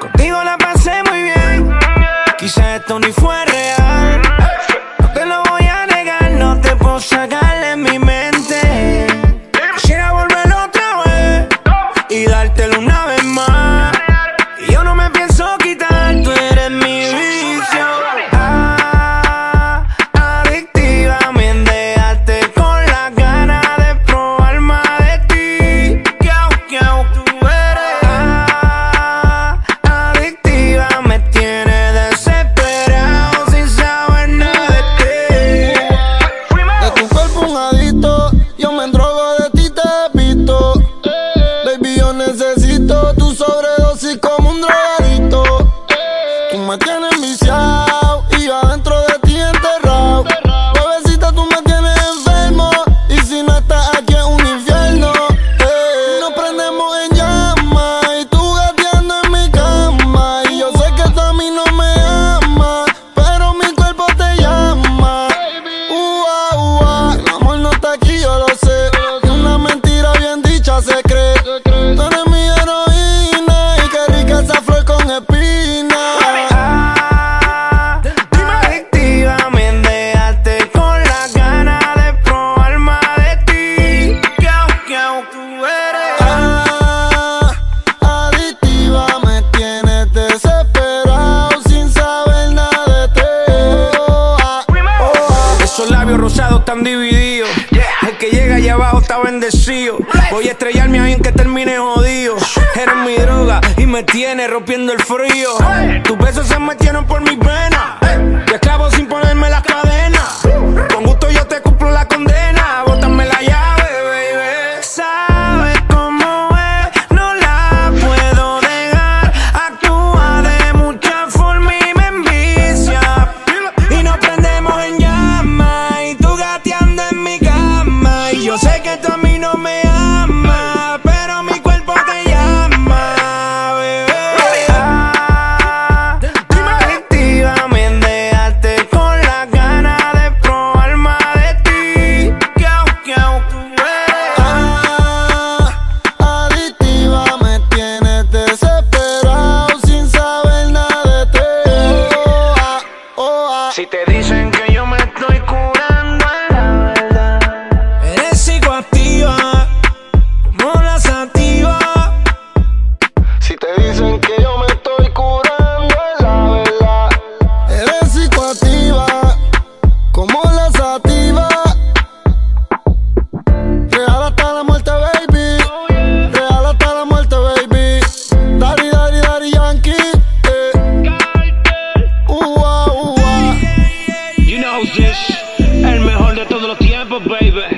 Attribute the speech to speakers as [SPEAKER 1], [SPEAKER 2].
[SPEAKER 1] Contigo la pasé muy bien. Quizá esto ni fue real. No te lo voy a negar, no te puedo sacar de mi mente. Quisiera volver otra vez y dártelo una vez más. Y yo no me pienso quitar. Voy a estrellarme ahí en que termine jodido. Eres mi droga y me tiene rompiendo el frío. Tus besos se metieron por mi venas baby.